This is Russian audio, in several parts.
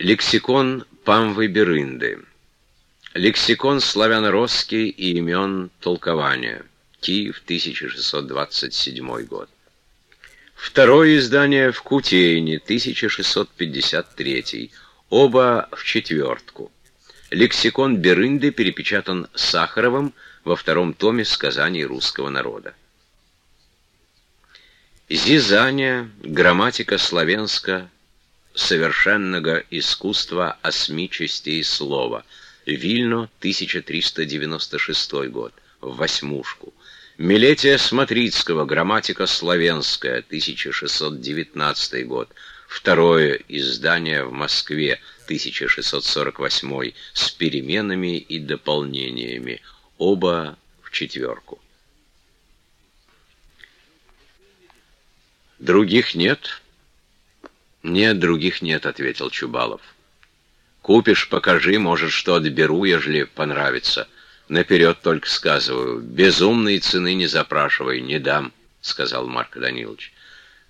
Лексикон Памвы Берынды. Лексикон славяно-русский и имен толкования. Киев, 1627 год. Второе издание в Кутейне, 1653. Оба в четвертку. Лексикон Берынды перепечатан Сахаровым во втором томе сказаний русского народа. Зизания, грамматика славянска, совершенного искусства осьми частей слова. Вильно, 1396 год, в восьмушку. Милетия Смотрицкого, грамматика славянская, 1619 год. Второе издание в Москве, 1648, с переменами и дополнениями, оба в четверку. Других нет? Нет, других нет, ответил Чубалов. Купишь, покажи, может, что отберу, ежели понравится. Наперед только сказываю, безумные цены не запрашивай, не дам, сказал Марк Данилович.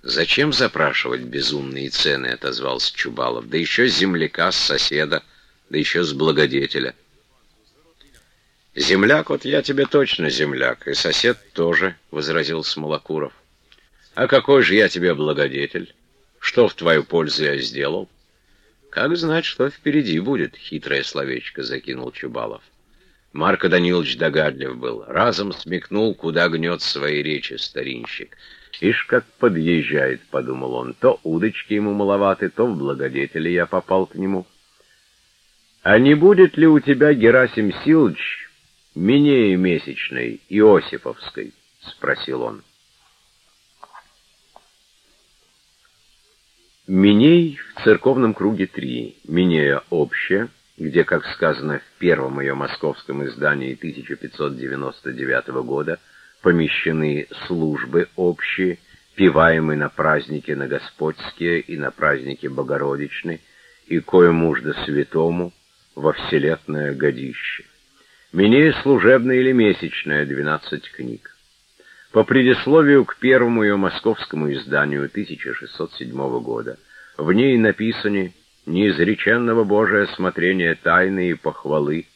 Зачем запрашивать безумные цены, отозвался Чубалов. Да еще с земляка, с соседа, да еще с благодетеля. Земляк, вот я тебе точно земляк, и сосед тоже, возразил Смолокуров. А какой же я тебе благодетель? Что в твою пользу я сделал? Как знать, что впереди будет, хитрое словечко закинул Чубалов. Марко Данилович догадлив был. Разом смекнул, куда гнет свои речи старинщик. Ишь, как подъезжает, подумал он. То удочки ему маловаты, то в благодетели я попал к нему. А не будет ли у тебя, Герасим Силыч, минеи месячной, Иосифовской? — спросил он. Миней в церковном круге три. Минея общая, где, как сказано в первом ее московском издании 1599 года, помещены службы общие, пиваемые на праздники на Господские и на праздники Богородичны, и кое мужда святому во вселетное годище. Минея служебная или месячная, 12 книг. По предисловию к первому ее московскому изданию 1607 года в ней написаны неизреченного Божия смотрения тайны и похвалы,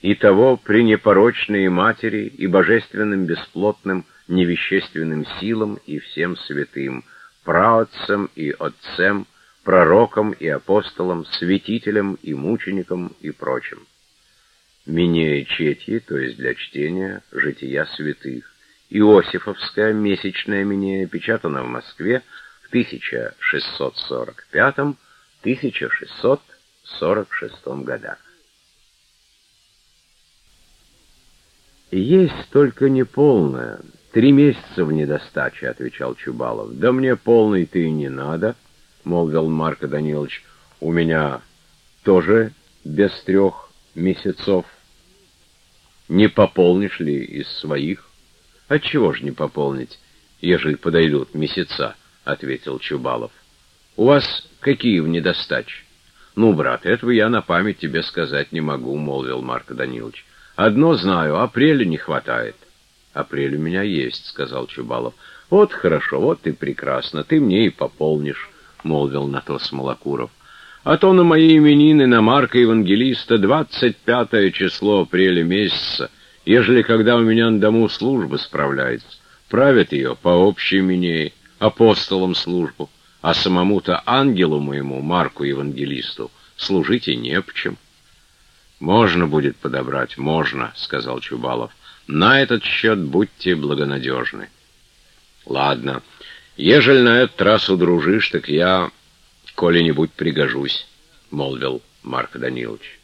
и того пренепорочные матери и божественным бесплотным невещественным силам и всем святым, праотцам и отцем, пророкам и апостолам, святителям и мученикам и прочим. Минея четьи, то есть для чтения жития святых, Иосифовская месячная Минея печатана в Москве в 1645-1646 годах. «Есть только неполная. Три месяца в недостаче», — отвечал Чубалов. «Да мне полный ты и не надо», — молвил Марко Данилович. «У меня тоже без трех месяцев. Не пополнишь ли из своих?» «Отчего ж не пополнить, ежели подойдут месяца?» — ответил Чубалов. «У вас какие в недостаче?» «Ну, брат, этого я на память тебе сказать не могу», — молвил Марко Данилович. «Одно знаю, апреля не хватает». «Апрель у меня есть», — сказал Чубалов. «Вот хорошо, вот ты прекрасно, ты мне и пополнишь», — молвил на то Смолокуров. «А то на мои именины, на Марка Евангелиста, двадцать пятое число апреля месяца, ежели когда у меня на дому служба справляется, правят ее по общей именей, апостолам службу, а самому-то ангелу моему, Марку Евангелисту, служить и не в чем. «Можно будет подобрать, можно», — сказал Чубалов. «На этот счет будьте благонадежны». «Ладно, ежели на этот раз удружишь, так я коли-нибудь пригожусь», — молвил Марк Данилович.